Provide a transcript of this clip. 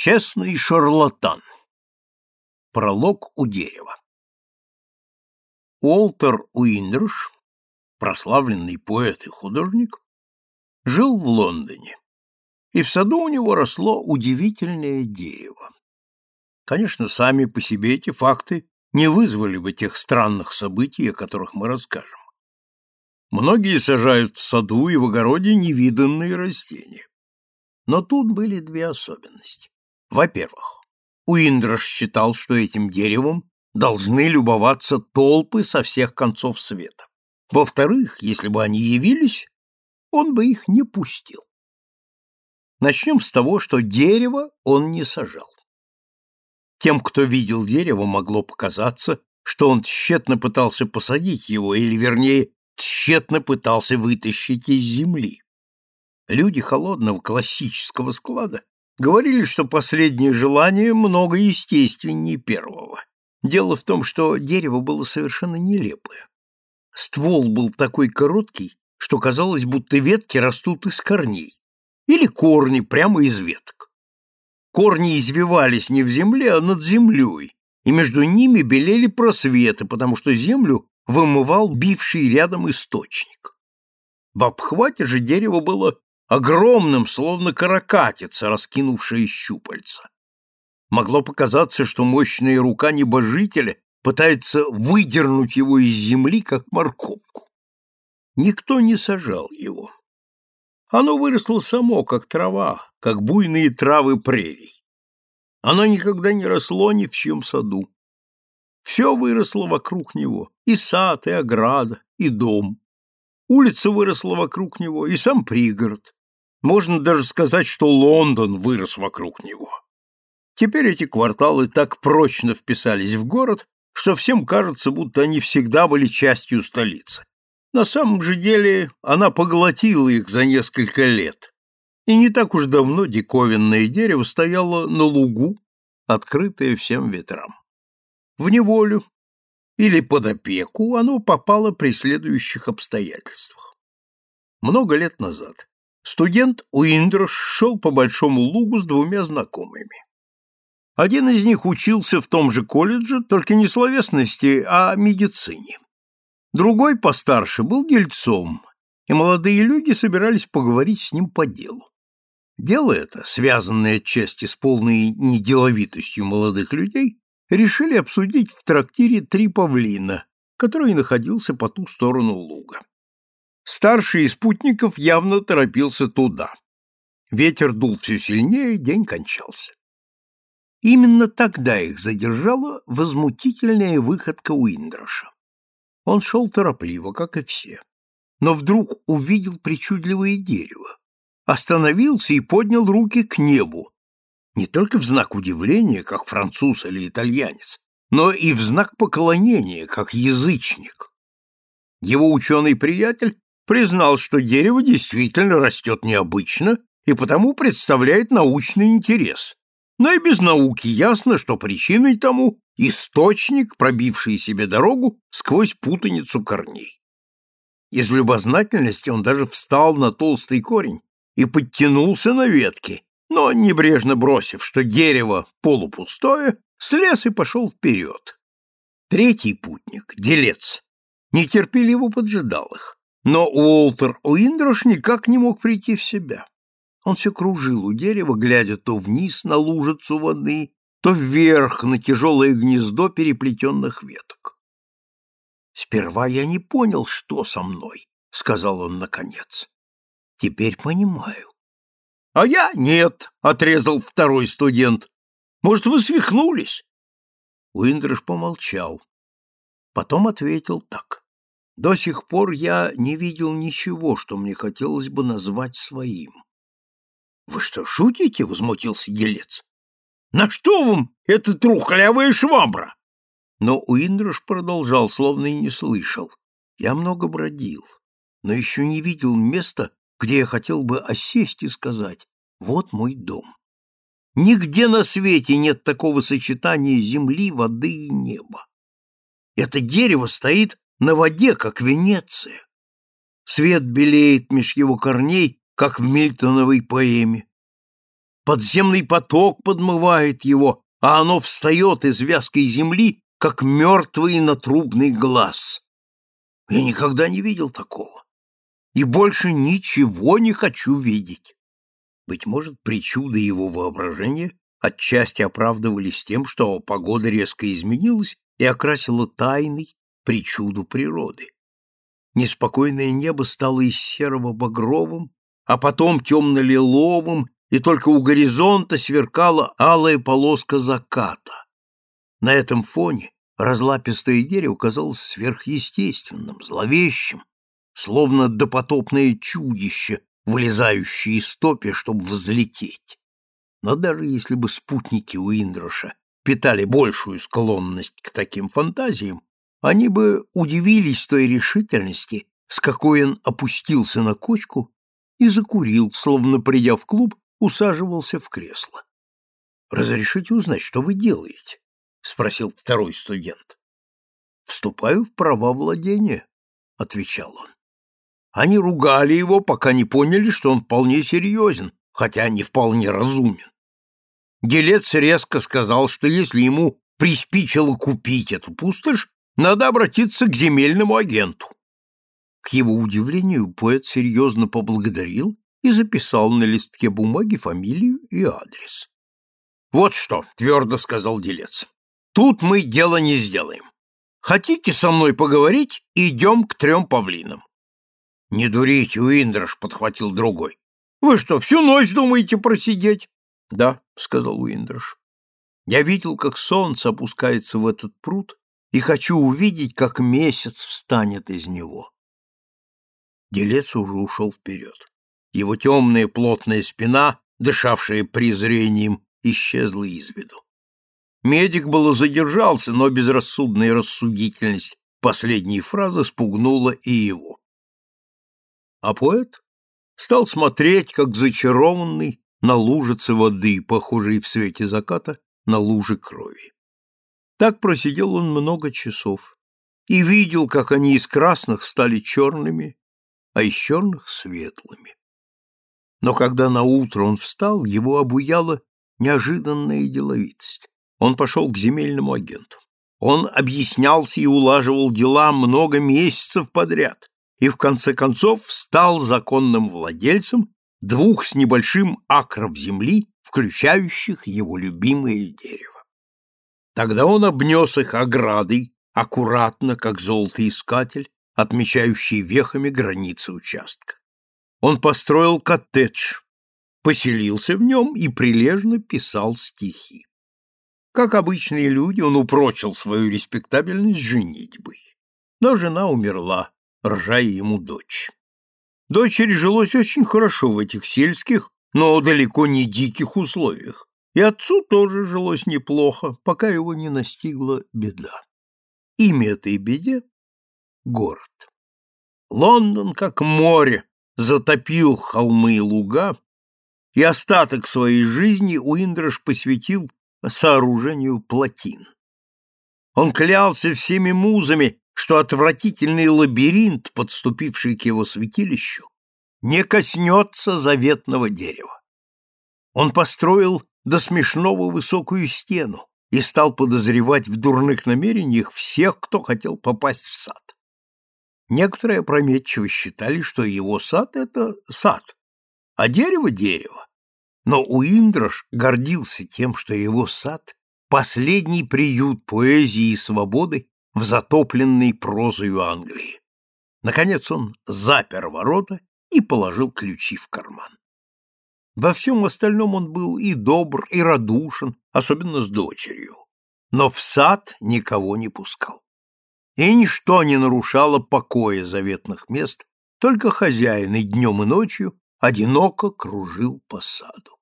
Честный шарлатан. Пролог у дерева. Уолтер Уиндрш, прославленный поэт и художник, жил в Лондоне, и в саду у него росло удивительное дерево. Конечно, сами по себе эти факты не вызвали бы тех странных событий, о которых мы расскажем. Многие сажают в саду и в огороде невиданные растения. Но тут были две особенности. Во-первых, Уиндраш считал, что этим деревом должны любоваться толпы со всех концов света. Во-вторых, если бы они явились, он бы их не пустил. Начнем с того, что дерево он не сажал. Тем, кто видел дерево, могло показаться, что он тщетно пытался посадить его, или, вернее, тщетно пытался вытащить из земли. Люди холодного классического склада говорили, что последнее желание много естественнее первого. Дело в том, что дерево было совершенно нелепое. Ствол был такой короткий, что казалось, будто ветки растут из корней, или корни прямо из веток. Корни извивались не в земле, а над землей, и между ними белели просветы, потому что землю вымывал бивший рядом источник. В обхвате же дерево было огромным, словно каракатица, раскинувшая щупальца. Могло показаться, что мощная рука небожителя пытается выдернуть его из земли, как морковку. Никто не сажал его. Оно выросло само, как трава, как буйные травы прерий. Оно никогда не росло ни в чьем саду. Все выросло вокруг него, и сад, и ограда, и дом. Улица выросла вокруг него, и сам пригород. Можно даже сказать, что Лондон вырос вокруг него. Теперь эти кварталы так прочно вписались в город, что всем кажется, будто они всегда были частью столицы. На самом же деле она поглотила их за несколько лет. И не так уж давно диковинное дерево стояло на лугу, открытое всем ветрам. В неволю или под опеку оно попало при следующих обстоятельствах. Много лет назад студент Уиндрош шел по большому лугу с двумя знакомыми. Один из них учился в том же колледже, только не словесности, а медицине. Другой, постарше, был дельцом, и молодые люди собирались поговорить с ним по делу. Дело это, связанное отчасти с полной неделовитостью молодых людей, решили обсудить в трактире «Три павлина», который находился по ту сторону луга. Старший из спутников явно торопился туда. Ветер дул все сильнее, день кончался. Именно тогда их задержала возмутительная выходка Уиндроша. Он шел торопливо, как и все, но вдруг увидел причудливое дерево, остановился и поднял руки к небу, не только в знак удивления, как француз или итальянец, но и в знак поклонения, как язычник. Его ученый-приятель признал, что дерево действительно растет необычно и потому представляет научный интерес. Но и без науки ясно, что причиной тому источник, пробивший себе дорогу сквозь путаницу корней. Из любознательности он даже встал на толстый корень и подтянулся на ветке, но, небрежно бросив, что дерево полупустое, слез и пошел вперед. Третий путник, делец, нетерпеливо поджидал их. Но Уолтер Уиндрош никак не мог прийти в себя. Он все кружил у дерева, глядя то вниз на лужицу воды, то вверх на тяжелое гнездо переплетенных веток. «Сперва я не понял, что со мной», — сказал он наконец. «Теперь понимаю». «А я нет», — отрезал второй студент. «Может, вы свихнулись?» Уиндрош помолчал. Потом ответил так. До сих пор я не видел ничего, что мне хотелось бы назвать своим. — Вы что, шутите? — возмутился делец. — На что вам эта трухлявая швабра? Но Уиндруш продолжал, словно и не слышал. Я много бродил, но еще не видел места, где я хотел бы осесть и сказать «Вот мой дом». Нигде на свете нет такого сочетания земли, воды и неба. Это дерево стоит на воде, как Венеция. Свет белеет меж его корней, как в Мильтоновой поэме. подземный поток подмывает его, а оно встает из вязкой земли, как мертвый натрубный глаз. Я никогда не видел такого. И больше ничего не хочу видеть. Быть может, причуды его воображения отчасти оправдывались тем, что погода резко изменилась и окрасила тайной причуду природы. Неспокойное небо стало из серого багровым, а потом темно-лиловым, и только у горизонта сверкала алая полоска заката. На этом фоне разлапистое дерево казалось сверхъестественным, зловещим, словно допотопное чудище, вылезающее из топи, чтобы взлететь. Но даже если бы спутники Уиндроша питали большую склонность к таким фантазиям, они бы удивились той решительности, с какой он опустился на кочку и закурил, словно придя в клуб, усаживался в кресло. «Разрешите узнать, что вы делаете?» — спросил второй студент. «Вступаю в права владения», — отвечал он. Они ругали его, пока не поняли, что он вполне серьезен, хотя не вполне разумен. Делец резко сказал, что если ему приспичило купить эту пустошь, надо обратиться к земельному агенту. К его удивлению, поэт серьезно поблагодарил и записал на листке бумаги фамилию и адрес. «Вот что», — твердо сказал делец, — «тут мы дело не сделаем. Хотите со мной поговорить, идем к трем павлинам». «Не дурите, Уиндрош», — подхватил другой. «Вы что, всю ночь думаете просидеть?» «Да», — сказал Уиндрош. «Я видел, как солнце опускается в этот пруд, и хочу увидеть, как месяц встанет из него». Делец уже ушел вперед. Его темная плотная спина, дышавшая презрением, исчезла из виду. Медик было задержался, но безрассудная рассудительность последней фразы спугнула и его. А поэт стал смотреть, как зачарованный, на лужице воды, похожей в свете заката на лужи крови. Так просидел он много часов и видел, как они из красных стали черными, а из черных — светлыми. Но когда наутро он встал, его обуяла неожиданная деловитость. Он пошел к земельному агенту. Он объяснялся и улаживал дела много месяцев подряд и в конце концов стал законным владельцем двух с небольшим акров земли, включающих его любимое дерево. Тогда он обнес их оградой, аккуратно, как золотоискатель, отмечающий вехами границы участка. Он построил коттедж, поселился в нем и прилежно писал стихи. Как обычные люди, он упрочил свою респектабельность женитьбой. Но жена умерла, рожая ему дочь. Дочери жилось очень хорошо в этих сельских, но далеко не диких условиях, и отцу тоже жилось неплохо, пока его не настигла беда. Имя этой беде — город. Лондон, как море, затопил холмы и луга, и остаток своей жизни Уиндрош посвятил сооружению плотин. Он клялся всеми музами, что отвратительный лабиринт, подступивший к его святилищу, не коснется заветного дерева. Он построил до смешного высокую стену и стал подозревать в дурных намерениях всех, кто хотел попасть в сад. Некоторые опрометчиво считали, что его сад — это сад, а дерево — дерево. Но Уиндрош гордился тем, что его сад — последний приют поэзии и свободы в затопленной прозою Англии. Наконец он запер ворота и положил ключи в карман. Во всем остальном он был и добр, и радушен, особенно с дочерью. Но в сад никого не пускал. И ничто не нарушало покоя заветных мест, только хозяин и днем, и ночью одиноко кружил по саду.